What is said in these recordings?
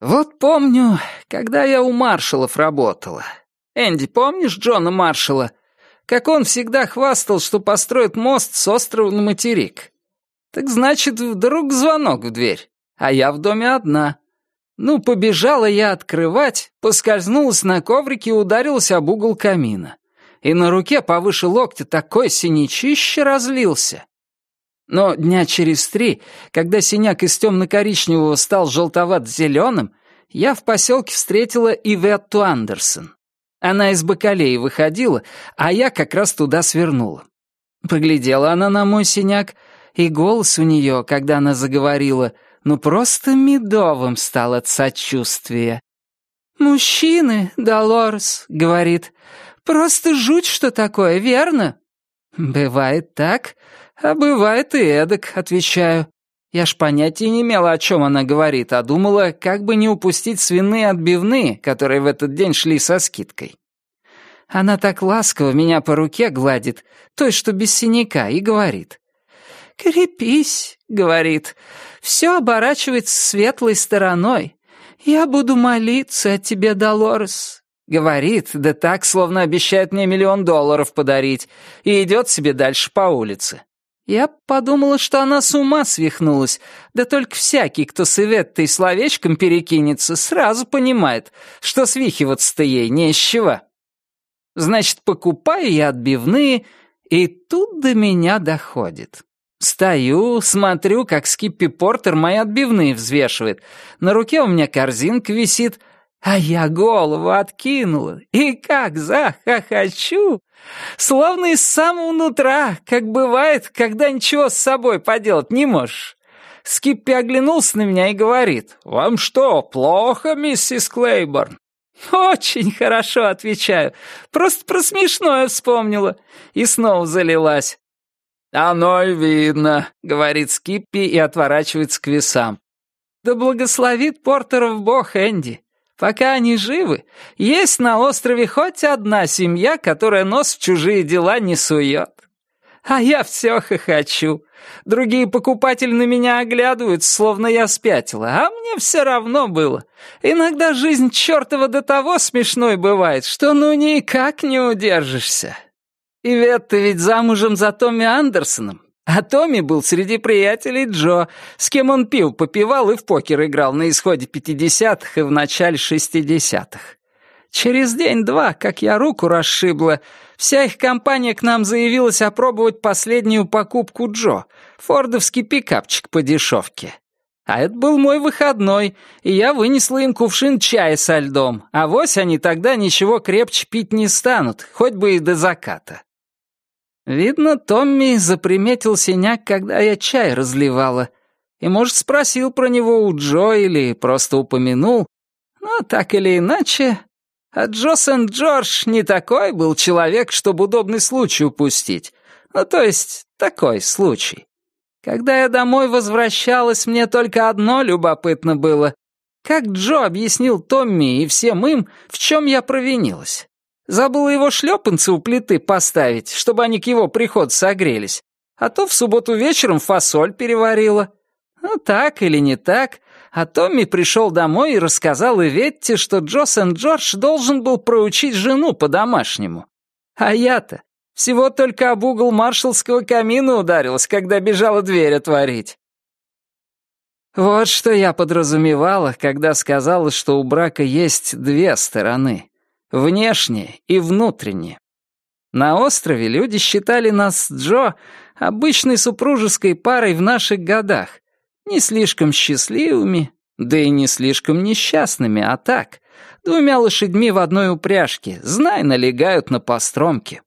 Вот помню, когда я у маршалов работала. Энди, помнишь Джона Маршала? Как он всегда хвастал, что построит мост с острова на материк. Так значит, вдруг звонок в дверь, а я в доме одна. Ну, побежала я открывать, поскользнулась на коврике и ударилась об угол камина. И на руке повыше локтя такой синячище разлился. Но дня через три, когда синяк из темно-коричневого стал желтоват-зеленым, я в поселке встретила Иветту Андерсон. Она из Бакалеи выходила, а я как раз туда свернула. Поглядела она на мой синяк, и голос у нее, когда она заговорила, ну просто медовым стал от сочувствия. «Мужчины, Долорес», — говорит, — «просто жуть, что такое, верно?» «Бывает так, а бывает и эдак», — отвечаю. Я ж понятия не имела, о чем она говорит, а думала, как бы не упустить свиные отбивные, которые в этот день шли со скидкой. Она так ласково меня по руке гладит, той, что без синяка, и говорит. «Крепись», — говорит, — «все оборачивается светлой стороной. Я буду молиться о тебе, Долорес». Говорит, да так, словно обещает мне миллион долларов подарить, и идет себе дальше по улице. Я подумала, что она с ума свихнулась, да только всякий, кто с Иветтой словечком перекинется, сразу понимает, что свихиваться-то ей не из чего. Значит, покупаю я отбивные, и тут до меня доходит. Стою, смотрю, как Скиппи Портер мои отбивные взвешивает. На руке у меня корзинка висит, а я голову откинула. И как захохочу! Словно из самого нутра, как бывает, когда ничего с собой поделать не можешь. Скиппи оглянулся на меня и говорит, «Вам что, плохо, миссис Клейборн?» «Очень хорошо», — отвечаю. «Просто про смешное вспомнила». И снова залилась. «Оно и видно», — говорит Скиппи и отворачивается к весам. «Да благословит Портеров бог Энди. Пока они живы, есть на острове хоть одна семья, которая нос в чужие дела не сует. А я все хохочу. Другие покупатели на меня оглядываются, словно я спятила, а мне все равно было. Иногда жизнь чертова до того смешной бывает, что ну никак не удержишься. Ивет, ты ведь замужем за Томми Андерсоном. А Томми был среди приятелей Джо, с кем он пил, попивал и в покер играл на исходе 50-х и в начале 60-х. Через день-два, как я руку расшибла, вся их компания к нам заявилась опробовать последнюю покупку Джо, фордовский пикапчик по дешевке. А это был мой выходной, и я вынесла им кувшин чая со льдом, а вось они тогда ничего крепче пить не станут, хоть бы и до заката. Видно, Томми заприметил синяк, когда я чай разливала. И, может, спросил про него у Джо или просто упомянул. Но так или иначе, а Джо Сент-Джордж не такой был человек, чтобы удобный случай упустить. Ну, то есть, такой случай. Когда я домой возвращалась, мне только одно любопытно было. Как Джо объяснил Томми и всем им, в чем я провинилась. Забыла его шлепанцы у плиты поставить, чтобы они к его приходу согрелись. А то в субботу вечером фасоль переварила. Ну, так или не так, а Томми пришел домой и рассказал Иветте, что Джо Сент-Джордж должен был проучить жену по-домашнему. А я-то всего только об угол маршалского камина ударилась, когда бежала дверь отворить. Вот что я подразумевала, когда сказала, что у брака есть две стороны внешне и внутренне. На острове люди считали нас с Джо обычной супружеской парой в наших годах, не слишком счастливыми, да и не слишком несчастными, а так, двумя лошадьми в одной упряжке, знай, налегают на постромки.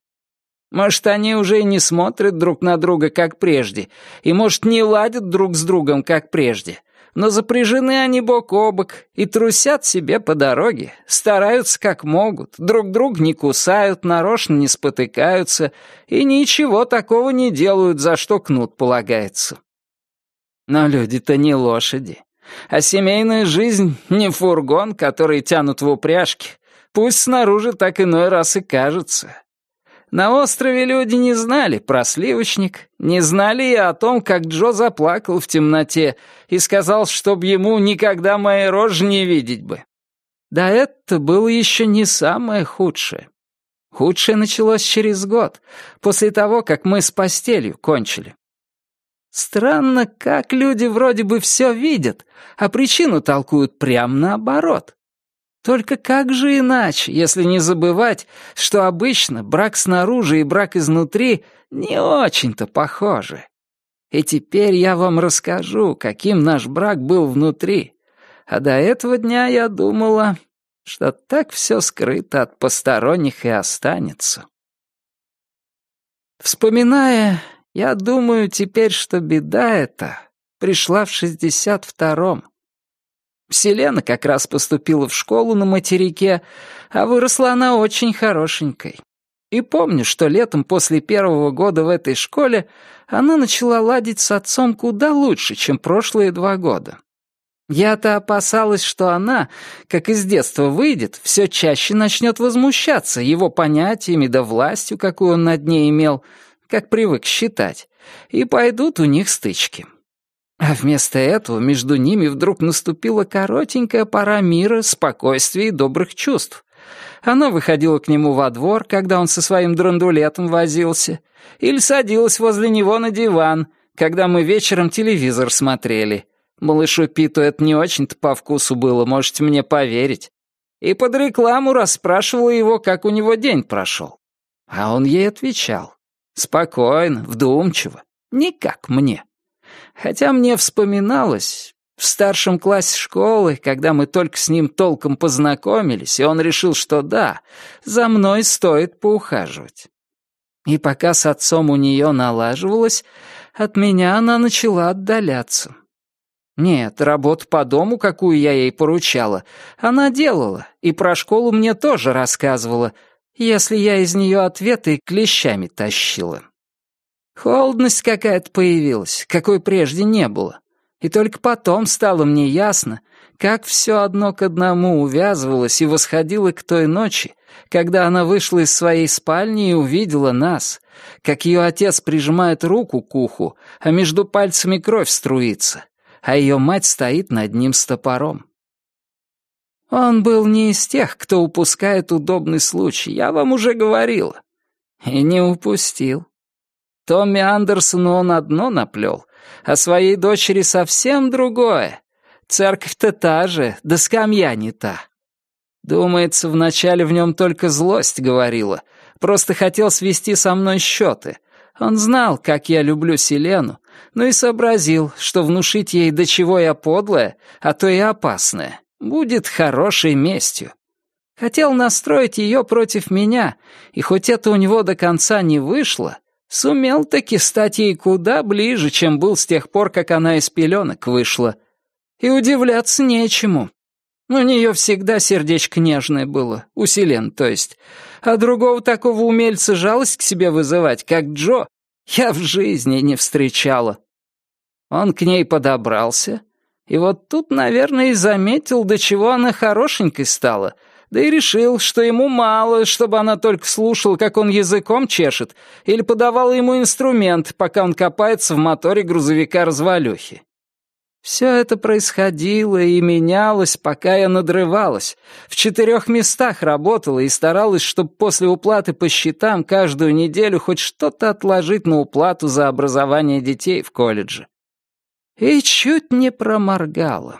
Может, они уже и не смотрят друг на друга, как прежде, и, может, не ладят друг с другом, как прежде, но запряжены они бок о бок и трусят себе по дороге, стараются как могут, друг друга не кусают, нарочно не спотыкаются и ничего такого не делают, за что кнут полагается. Но люди-то не лошади, а семейная жизнь не фургон, который тянут в упряжке, пусть снаружи так иной раз и кажется. На острове люди не знали про сливочник, не знали и о том, как Джо заплакал в темноте и сказал, чтоб ему никогда моей рожи не видеть бы. Да это было еще не самое худшее. Худшее началось через год, после того, как мы с постелью кончили. Странно, как люди вроде бы все видят, а причину толкуют прямо наоборот. Только как же иначе, если не забывать, что обычно брак снаружи и брак изнутри не очень-то похожи. И теперь я вам расскажу, каким наш брак был внутри. А до этого дня я думала, что так все скрыто от посторонних и останется. Вспоминая, я думаю теперь, что беда эта пришла в шестьдесят втором. Селена как раз поступила в школу на материке, а выросла она очень хорошенькой. И помню, что летом после первого года в этой школе она начала ладить с отцом куда лучше, чем прошлые два года. Я-то опасалась, что она, как из детства выйдет, все чаще начнет возмущаться его понятиями да властью, какую он над ней имел, как привык считать, и пойдут у них стычки. А вместо этого между ними вдруг наступила коротенькая пора мира, спокойствия и добрых чувств. Она выходила к нему во двор, когда он со своим драндулетом возился, или садилась возле него на диван, когда мы вечером телевизор смотрели. Малышу Питу это не очень-то по вкусу было, можете мне поверить. И под рекламу расспрашивала его, как у него день прошел. А он ей отвечал. Спокойно, вдумчиво, не как мне. Хотя мне вспоминалось, в старшем классе школы, когда мы только с ним толком познакомились, и он решил, что да, за мной стоит поухаживать. И пока с отцом у нее налаживалось, от меня она начала отдаляться. Нет, работу по дому, какую я ей поручала, она делала, и про школу мне тоже рассказывала, если я из нее ответы клещами тащила. Холодность какая-то появилась, какой прежде не было. И только потом стало мне ясно, как все одно к одному увязывалось и восходило к той ночи, когда она вышла из своей спальни и увидела нас, как ее отец прижимает руку к уху, а между пальцами кровь струится, а ее мать стоит над ним с топором. Он был не из тех, кто упускает удобный случай, я вам уже говорила. И не упустил. Томми Андерсону он одно наплел, а своей дочери совсем другое. Церковь-то та же, да скамья не та. Думается, вначале в нем только злость говорила, просто хотел свести со мной счеты. Он знал, как я люблю Селену, но и сообразил, что внушить ей, до чего я подлая, а то и опасная, будет хорошей местью. Хотел настроить ее против меня, и хоть это у него до конца не вышло, Сумел таки стать ей куда ближе, чем был с тех пор, как она из пеленок вышла. И удивляться нечему. У нее всегда сердечко нежное было, у Селен, то есть. А другого такого умельца жалость к себе вызывать, как Джо, я в жизни не встречала. Он к ней подобрался, и вот тут, наверное, и заметил, до чего она хорошенькой стала — да и решил, что ему мало, чтобы она только слушала, как он языком чешет, или подавала ему инструмент, пока он копается в моторе грузовика-развалюхи. Все это происходило и менялось, пока я надрывалась. В четырех местах работала и старалась, чтобы после уплаты по счетам каждую неделю хоть что-то отложить на уплату за образование детей в колледже. И чуть не проморгала.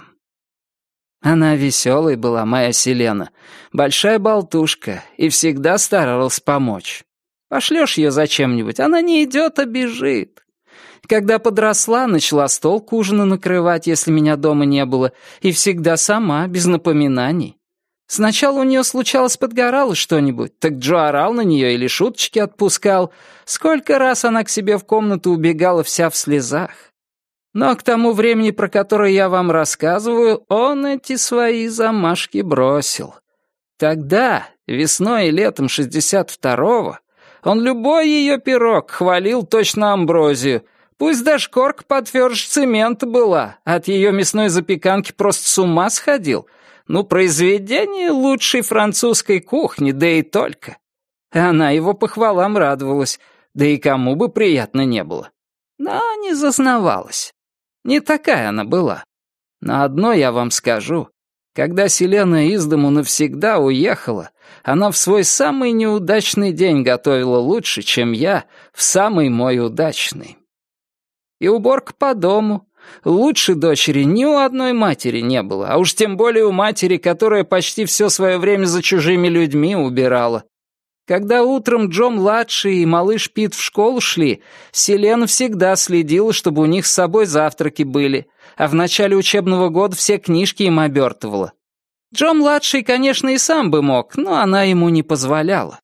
Она веселой была, моя Селена, большая болтушка, и всегда старалась помочь. Пошлешь ее зачем-нибудь, она не идет, а бежит. Когда подросла, начала стол к ужину накрывать, если меня дома не было, и всегда сама, без напоминаний. Сначала у нее случалось подгорало что-нибудь, так Джо орал на нее или шуточки отпускал. Сколько раз она к себе в комнату убегала вся в слезах. Но к тому времени, про которое я вам рассказываю, он эти свои замашки бросил. Тогда, весной и летом 62-го, он любой ее пирог хвалил точно амброзию. Пусть даже корка потверже цемента была, от ее мясной запеканки просто с ума сходил. Ну, произведение лучшей французской кухни, да и только. Она его похвалам радовалась, да и кому бы приятно не было. Но не зазнавалась. Не такая она была. Но одно я вам скажу. Когда Селена из дому навсегда уехала, она в свой самый неудачный день готовила лучше, чем я в самый мой удачный. И уборка по дому. Лучше дочери ни у одной матери не было, а уж тем более у матери, которая почти все свое время за чужими людьми убирала. Когда утром Джо-младший и малыш Пит в школу шли, Селена всегда следила, чтобы у них с собой завтраки были, а в начале учебного года все книжки им обертывала. Джо-младший, конечно, и сам бы мог, но она ему не позволяла.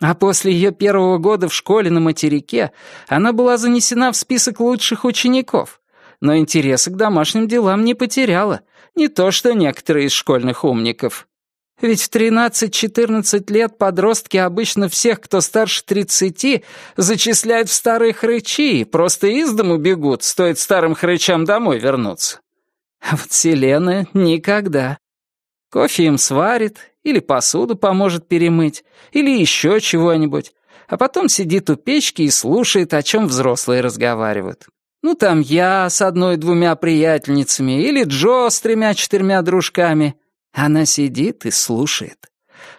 А после ее первого года в школе на материке она была занесена в список лучших учеников, но интереса к домашним делам не потеряла, не то что некоторые из школьных умников. Ведь в 13-14 лет подростки обычно всех, кто старше 30, зачисляют в старые хрычи и просто из дому бегут, стоит старым хрычам домой вернуться. А вот Селена никогда. Кофе им сварит, или посуду поможет перемыть, или еще чего-нибудь, а потом сидит у печки и слушает, о чем взрослые разговаривают. Ну, там я с одной-двумя приятельницами, или Джо с тремя-четырьмя дружками — она сидит и слушает.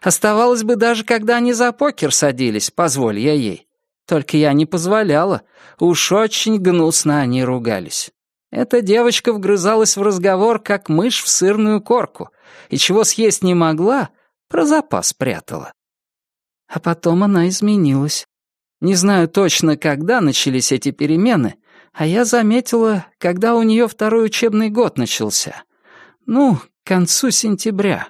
Оставалось бы даже, когда они за покер садились, позволь я ей. Только я не позволяла. Уж очень гнусно они ругались. Эта девочка вгрызалась в разговор, как мышь в сырную корку, и чего съесть не могла, про запас прятала. А потом она изменилась. Не знаю точно, когда начались эти перемены, а я заметила, когда у нее второй учебный год начался. Ну, к концу сентября.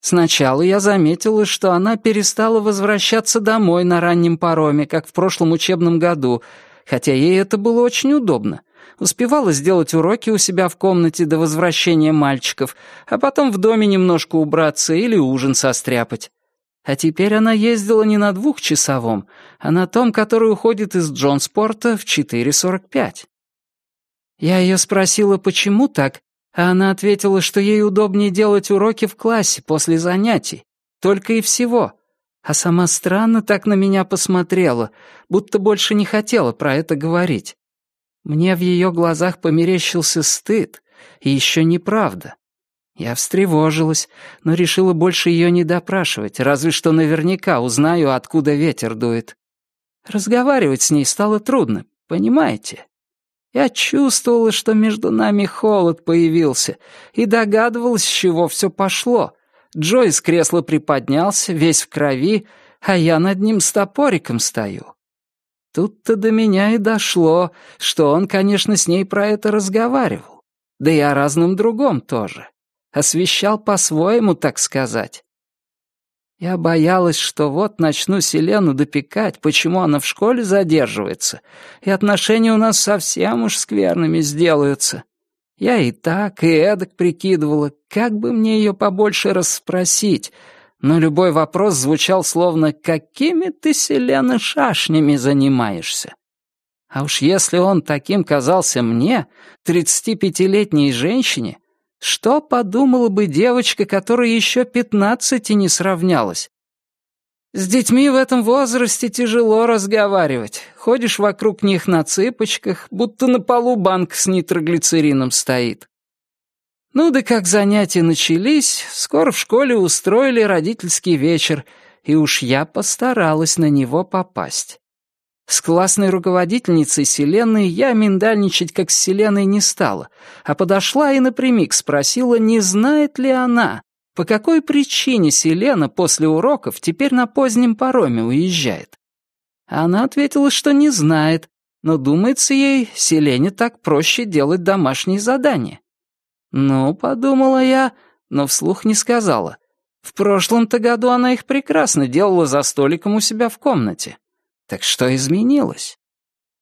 Сначала я заметила, что она перестала возвращаться домой на раннем пароме, как в прошлом учебном году, хотя ей это было очень удобно. Успевала сделать уроки у себя в комнате до возвращения мальчиков, а потом в доме немножко убраться или ужин состряпать. А теперь она ездила не на двухчасовом, а на том, который уходит из Джонспорта в 4.45. Я ее спросила, почему так, а она ответила, что ей удобнее делать уроки в классе после занятий, только и всего. А сама странно так на меня посмотрела, будто больше не хотела про это говорить. Мне в ее глазах померещился стыд, и еще неправда. Я встревожилась, но решила больше ее не допрашивать, разве что наверняка узнаю, откуда ветер дует. Разговаривать с ней стало трудно, понимаете? Я чувствовала, что между нами холод появился, и догадывалась, с чего все пошло. Джо из кресла приподнялся, весь в крови, а я над ним с топориком стою. Тут-то до меня и дошло, что он, конечно, с ней про это разговаривал. Да и о разном другом тоже. Освещал по-своему, так сказать. Я боялась, что вот начну Селену допекать, почему она в школе задерживается, и отношения у нас совсем уж скверными сделаются. Я и так, и эдак прикидывала, как бы мне ее побольше расспросить, но любой вопрос звучал словно «какими ты, Селена, шашнями занимаешься?» А уж если он таким казался мне, тридцатипятилетней женщине, что подумала бы девочка, которая еще пятнадцати не сравнялась? С детьми в этом возрасте тяжело разговаривать. Ходишь вокруг них на цыпочках, будто на полу банк с нитроглицерином стоит. Ну да как занятия начались, скоро в школе устроили родительский вечер, и уж я постаралась на него попасть. С классной руководительницей Селеной я миндальничать как с Селеной не стала, а подошла и напрямик спросила, не знает ли она, по какой причине Селена после уроков теперь на позднем пароме уезжает. Она ответила, что не знает, но думается ей, Селене так проще делать домашние задания. Ну, подумала я, но вслух не сказала. В прошлом-то году она их прекрасно делала за столиком у себя в комнате. Так что изменилось?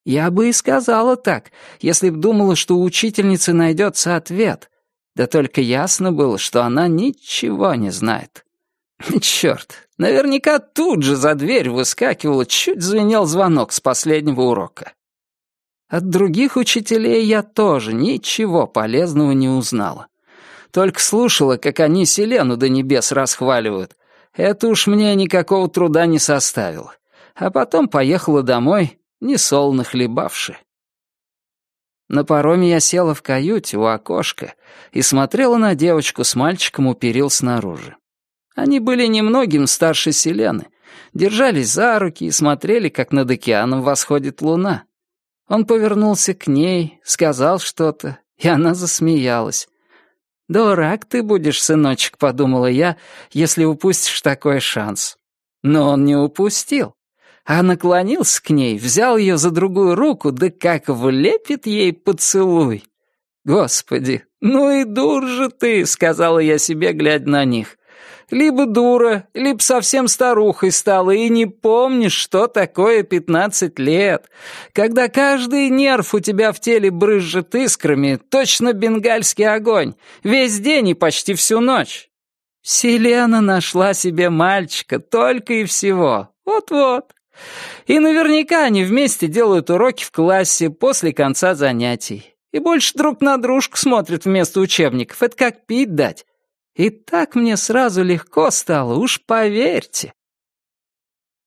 Я бы и сказала так, если б думала, что у учительницы найдется ответ. Да только ясно было, что она ничего не знает. Черт, наверняка тут же за дверь выскакивала, чуть звенел звонок с последнего урока. От других учителей я тоже ничего полезного не узнала. Только слушала, как они Селену до небес расхваливают, Это уж мне никакого труда не составило. А потом поехала домой, не сол нахлебавши. На пароме я села в каюте у окошка и смотрела на девочку с мальчиком у перил снаружи. Они были немногим старше Селены, держались за руки и смотрели, как над океаном восходит луна. Он повернулся к ней, сказал что-то, и она засмеялась. «Дурак ты будешь, сыночек», — подумала я, «если упустишь такой шанс». Но он не упустил а наклонился к ней, взял ее за другую руку, да как влепит ей поцелуй. «Господи, ну и дур же ты», — сказала я себе, глядя на них. «Либо дура, либо совсем старухой стала и не помнишь, что такое пятнадцать лет, когда каждый нерв у тебя в теле брызжет искрами, точно бенгальский огонь, весь день и почти всю ночь». Селена нашла себе мальчика только и всего. Вот-вот. И наверняка они вместе делают уроки в классе после конца занятий. И больше друг на дружку смотрят вместо учебников. Это как пить дать. И так мне сразу легко стало, уж поверьте.